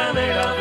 Canada.